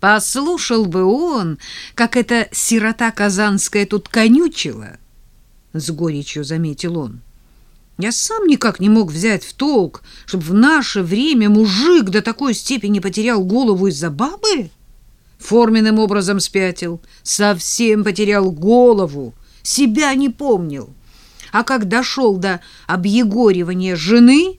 Послушал бы он, как эта сирота казанская тут конючила, — с горечью заметил он. Я сам никак не мог взять в толк, чтобы в наше время мужик до такой степени потерял голову из-за бабы. Форменным образом спятил, совсем потерял голову, себя не помнил. А как дошел до объегоривания жены,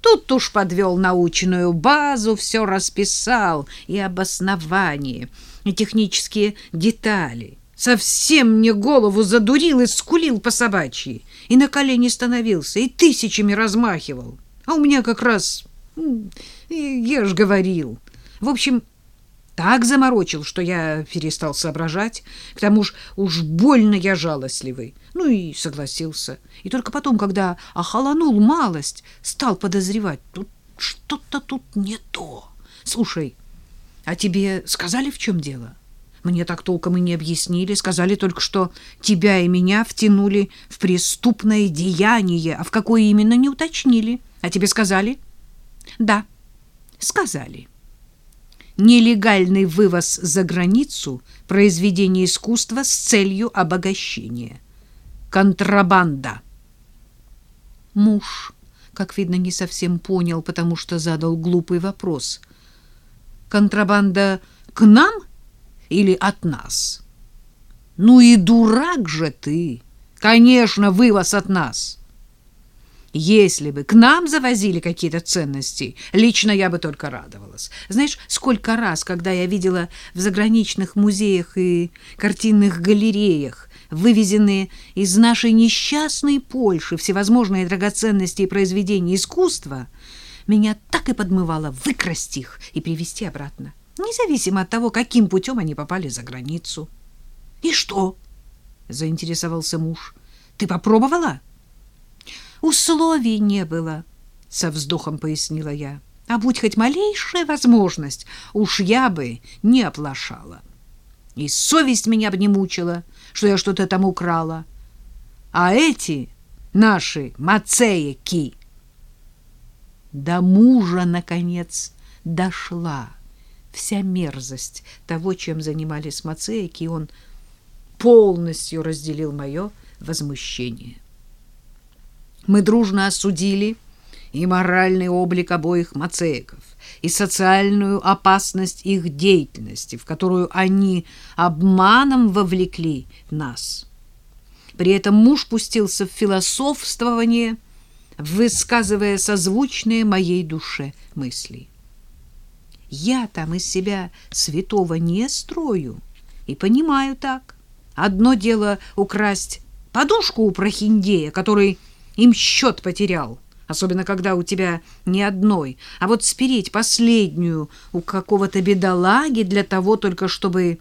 тут уж подвел научную базу, все расписал, и обоснование, и технические детали. Совсем мне голову задурил и скулил по собачьи, и на колени становился, и тысячами размахивал. А у меня как раз, я ж говорил. В общем, так заморочил, что я перестал соображать. К тому же уж больно я жалостливый. Ну и согласился. И только потом, когда охолонул малость, стал подозревать. Тут что-то тут не то. Слушай, а тебе сказали, в чем дело? Мне так толком и не объяснили. Сказали только, что тебя и меня втянули в преступное деяние, а в какое именно не уточнили. А тебе сказали? Да, сказали нелегальный вывоз за границу произведения искусства с целью обогащения. Контрабанда. Муж, как видно, не совсем понял, потому что задал глупый вопрос. Контрабанда к нам или от нас? Ну и дурак же ты! Конечно, вывоз от нас. Если бы к нам завозили какие-то ценности, лично я бы только радовалась. Знаешь, сколько раз, когда я видела в заграничных музеях и картинных галереях вывезенные из нашей несчастной Польши всевозможные драгоценности и произведения искусства, меня так и подмывало выкрасть их и привезти обратно, независимо от того, каким путем они попали за границу. — И что? — заинтересовался муж. — Ты попробовала? — условий не было, — со вздохом пояснила я. А будь хоть малейшая возможность, уж я бы не оплошала. И совесть меня бы не мучила, что я что-то там украла. А эти наши мацеяки... До мужа, наконец, дошла вся мерзость того, чем занимались мацеяки, и он полностью разделил мое возмущение. Мы дружно осудили и моральный облик обоих мацееков, и социальную опасность их деятельности, в которую они обманом вовлекли нас. При этом муж пустился в философствование, высказывая созвучные моей душе мысли. Я там из себя святого не строю и понимаю так. Одно дело украсть подушку у прохиндея, который им счет потерял, особенно когда у тебя не одной, а вот спереть последнюю у какого-то бедолаги для того только, чтобы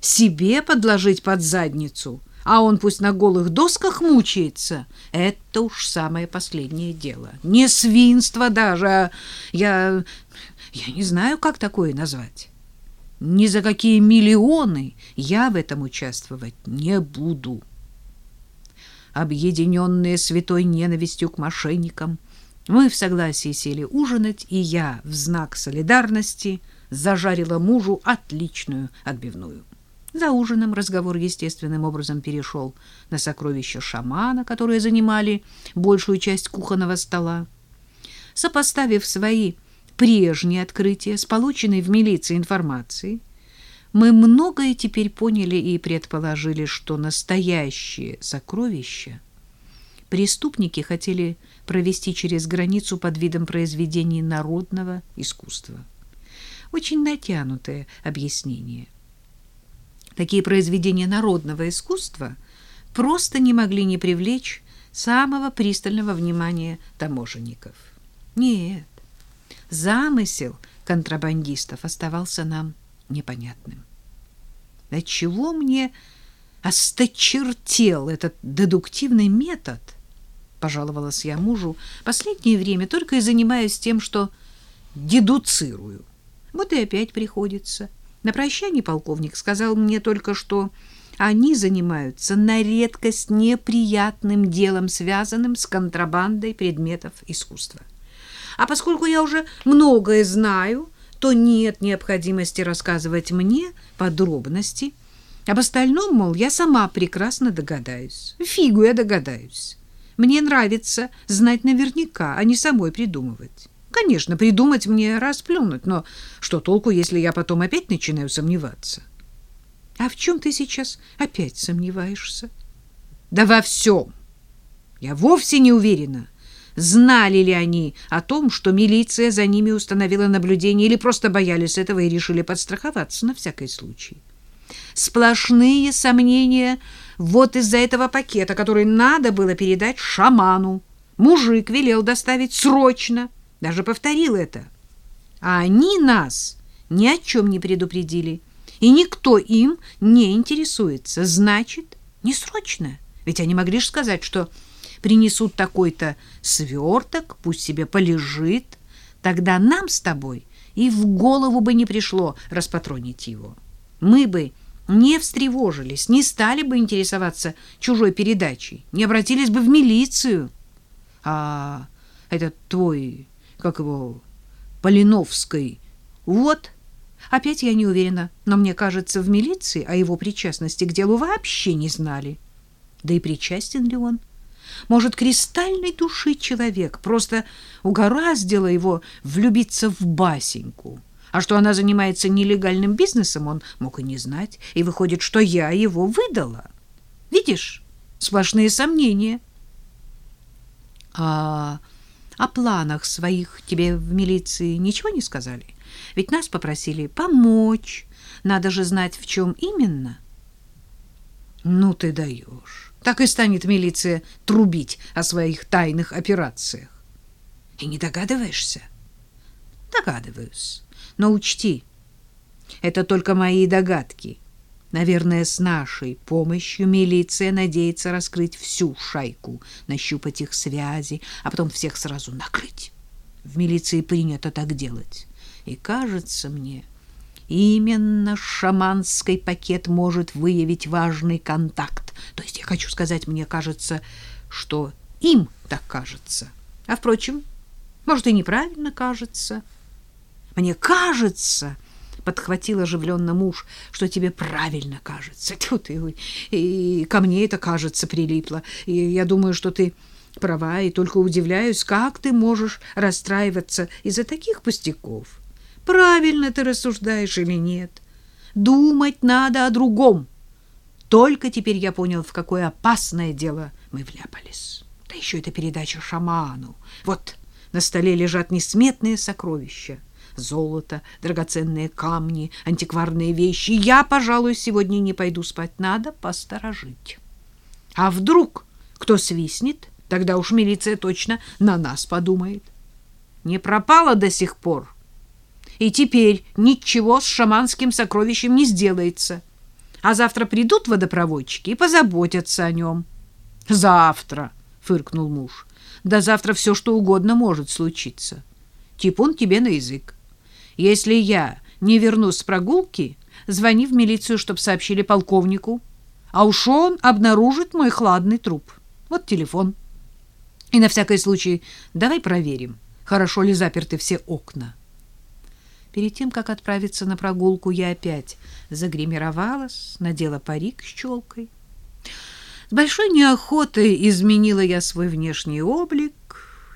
себе подложить под задницу, а он пусть на голых досках мучается, это уж самое последнее дело. Не свинство даже, а я, я не знаю, как такое назвать. Ни за какие миллионы я в этом участвовать не буду объединенные святой ненавистью к мошенникам. Мы в согласии сели ужинать, и я в знак солидарности зажарила мужу отличную отбивную. За ужином разговор естественным образом перешел на сокровища шамана, которые занимали большую часть кухонного стола. Сопоставив свои прежние открытия с полученной в милиции информацией, мы многое теперь поняли и предположили, что настоящие сокровища преступники хотели провести через границу под видом произведений народного искусства. Очень натянутое объяснение. Такие произведения народного искусства просто не могли не привлечь самого пристального внимания таможенников. Нет, замысел контрабандистов оставался нам непонятным. Отчего мне осточертел этот дедуктивный метод? Пожаловалась я мужу. Последнее время только и занимаюсь тем, что дедуцирую. Вот и опять приходится. На прощание полковник сказал мне только, что они занимаются на редкость неприятным делом, связанным с контрабандой предметов искусства. А поскольку я уже многое знаю, то нет необходимости рассказывать мне подробности. Об остальном, мол, я сама прекрасно догадаюсь. Фигу я догадаюсь. Мне нравится знать наверняка, а не самой придумывать. Конечно, придумать мне расплюнуть, но что толку, если я потом опять начинаю сомневаться? А в чем ты сейчас опять сомневаешься? Да во всем. Я вовсе не уверена, знали ли они о том, что милиция за ними установила наблюдение, или просто боялись этого и решили подстраховаться на всякий случай. Сплошные сомнения вот из-за этого пакета, который надо было передать шаману. Мужик велел доставить срочно, даже повторил это. А они нас ни о чем не предупредили, и никто им не интересуется. Значит, не срочно. Ведь они могли же сказать, что принесут такой-то сверток, пусть себе полежит. Тогда нам с тобой и в голову бы не пришло распатронить его. Мы бы не встревожились, не стали бы интересоваться чужой передачей, не обратились бы в милицию. А этот твой, как его, Полиновский, вот, опять я не уверена, но мне кажется, в милиции о его причастности к делу вообще не знали. Да и причастен ли он? Может, кристальной души человек просто угораздило его влюбиться в Басеньку. А что она занимается нелегальным бизнесом, он мог и не знать. И выходит, что я его выдала. Видишь, сплошные сомнения. А о планах своих тебе в милиции ничего не сказали? Ведь нас попросили помочь. Надо же знать, в чем именно. Ну ты даешь. Так и станет милиция трубить о своих тайных операциях. И не догадываешься? Догадываюсь. Но учти, это только мои догадки. Наверное, с нашей помощью милиция надеется раскрыть всю шайку, нащупать их связи, а потом всех сразу накрыть. В милиции принято так делать. И кажется мне, именно шаманский пакет может выявить важный контакт. То есть я хочу сказать, мне кажется, что им так кажется. А, впрочем, может, и неправильно кажется. Мне кажется, подхватил оживленно муж, что тебе правильно кажется. Тут и, и ко мне это кажется прилипло. И я думаю, что ты права, и только удивляюсь, как ты можешь расстраиваться из-за таких пустяков. Правильно ты рассуждаешь или нет? Думать надо о другом. Только теперь я понял, в какое опасное дело мы вляпались. Да еще эта передача шаману. Вот на столе лежат несметные сокровища золото, драгоценные камни, антикварные вещи. Я, пожалуй, сегодня не пойду спать, надо посторожить. А вдруг кто свистнет, тогда уж милиция точно на нас подумает. Не пропала до сих пор. И теперь ничего с шаманским сокровищем не сделается. А завтра придут водопроводчики и позаботятся о нем. Завтра, фыркнул муж. Да завтра все что угодно может случиться. Типун тебе на язык. Если я не вернусь с прогулки, звони в милицию, чтобы сообщили полковнику. А уж он обнаружит мой хладный труп. Вот телефон. И на всякий случай давай проверим, хорошо ли заперты все окна. Перед тем, как отправиться на прогулку, я опять загримировалась, надела парик с челкой. С большой неохотой изменила я свой внешний облик.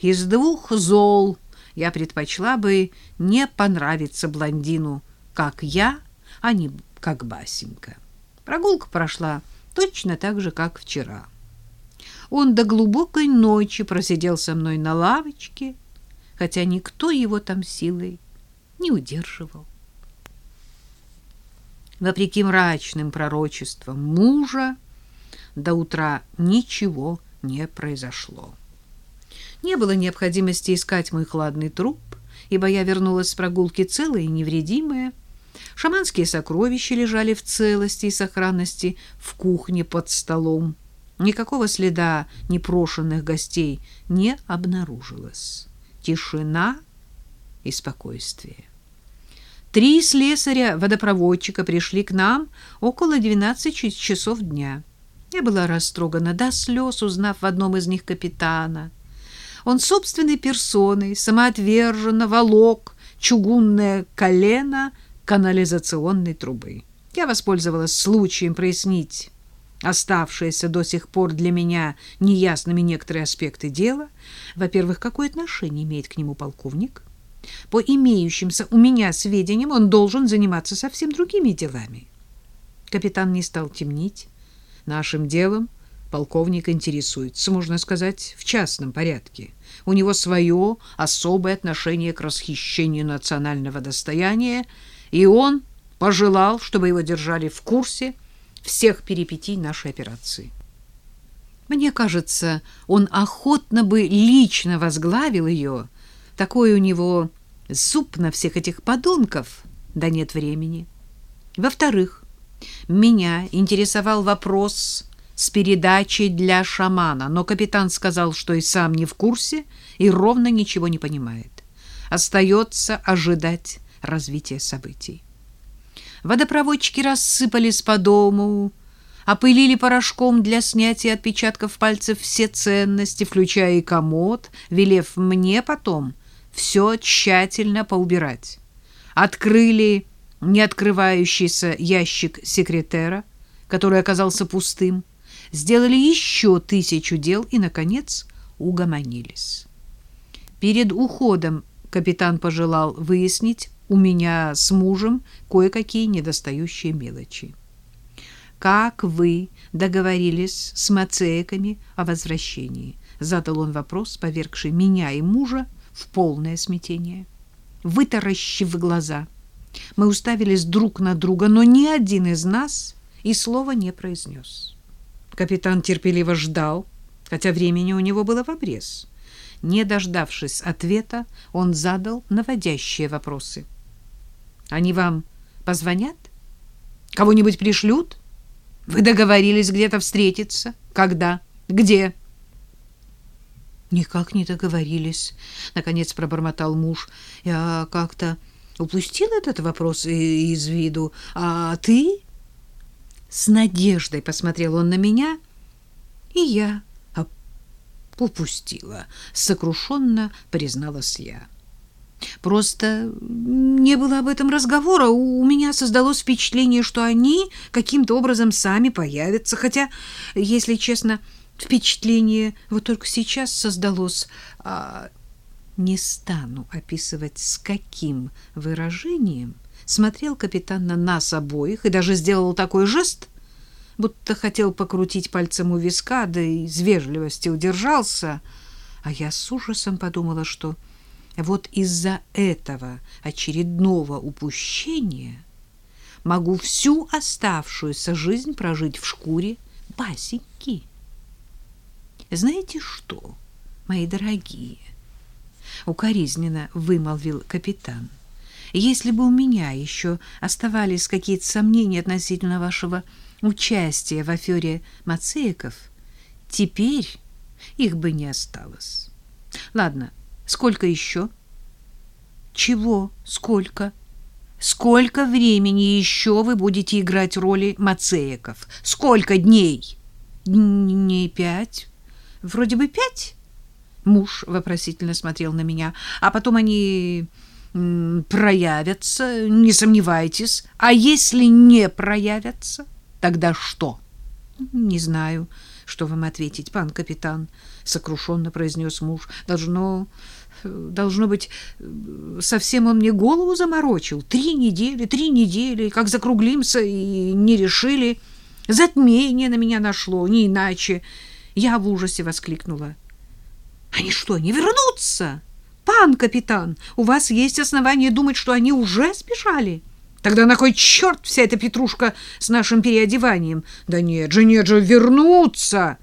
Из двух зол — я предпочла бы не понравиться блондину, как я, а не как Басенька. Прогулка прошла точно так же, как вчера. Он до глубокой ночи просидел со мной на лавочке, хотя никто его там силой не удерживал. Вопреки мрачным пророчествам мужа, до утра ничего не произошло. Не было необходимости искать мой хладный труп, ибо я вернулась с прогулки целая и невредимая. Шаманские сокровища лежали в целости и сохранности в кухне под столом. Никакого следа непрошенных гостей не обнаружилось. Тишина и спокойствие. Три слесаря-водопроводчика пришли к нам около 12 часов дня. Я была растрогана до слез, узнав в одном из них капитана — он собственной персоной самоотверженно волок чугунное колено канализационной трубы. Я воспользовалась случаем прояснить оставшиеся до сих пор для меня неясными некоторые аспекты дела. Во-первых, какое отношение имеет к нему полковник? По имеющимся у меня сведениям, он должен заниматься совсем другими делами. Капитан не стал темнить. Нашим делом полковник интересуется, можно сказать, в частном порядке. У него свое особое отношение к расхищению национального достояния, и он пожелал, чтобы его держали в курсе всех перипетий нашей операции. Мне кажется, он охотно бы лично возглавил ее. Такой у него зуб на всех этих подонков. Да нет времени. Во-вторых, меня интересовал вопрос с передачей для шамана, но капитан сказал, что и сам не в курсе и ровно ничего не понимает. Остается ожидать развития событий. Водопроводчики рассыпались по дому, опылили порошком для снятия отпечатков пальцев все ценности, включая и комод, велев мне потом все тщательно поубирать. Открыли неоткрывающийся ящик секретера, который оказался пустым, сделали еще тысячу дел и, наконец, угомонились. Перед уходом капитан пожелал выяснить у меня с мужем кое-какие недостающие мелочи. «Как вы договорились с мацеяками о возвращении?» Задал он вопрос, повергший меня и мужа в полное смятение. Вытаращив глаза, мы уставились друг на друга, но ни один из нас и слова не произнес. Капитан терпеливо ждал, хотя времени у него было в обрез. Не дождавшись ответа, он задал наводящие вопросы. Они вам позвонят? Кого-нибудь пришлют? Вы договорились где-то встретиться? Когда? Где? Никак не договорились, наконец пробормотал муж. Я как-то упустил этот вопрос из виду. А ты? С надеждой посмотрел он на меня, и я упустила, сокрушенно призналась я. Просто не было об этом разговора. У меня создалось впечатление, что они каким-то образом сами появятся. Хотя, если честно, впечатление вот только сейчас создалось. А не стану описывать, с каким выражением смотрел капитан на нас обоих и даже сделал такой жест, будто хотел покрутить пальцем у виска, да и из вежливости удержался. А я с ужасом подумала, что вот из-за этого очередного упущения могу всю оставшуюся жизнь прожить в шкуре Басеньки. Знаете что, мои дорогие, укоризненно вымолвил капитан. Если бы у меня еще оставались какие-то сомнения относительно вашего участия в афере Мацеиков, теперь их бы не осталось. Ладно, Сколько еще? Чего? Сколько? Сколько времени еще вы будете играть роли Мацеяков? Сколько дней? Дней пять. Вроде бы пять. Муж вопросительно смотрел на меня. А потом они проявятся, не сомневайтесь. А если не проявятся, тогда что? Не знаю, что вам ответить, пан капитан, сокрушенно произнес муж. Должно Должно быть, совсем он мне голову заморочил. Три недели, три недели, как закруглимся и не решили. Затмение на меня нашло, не иначе. Я в ужасе воскликнула. Они что, не вернутся? Пан капитан, у вас есть основания думать, что они уже сбежали? Тогда на кой черт вся эта петрушка с нашим переодеванием? Да нет же, нет же, вернутся!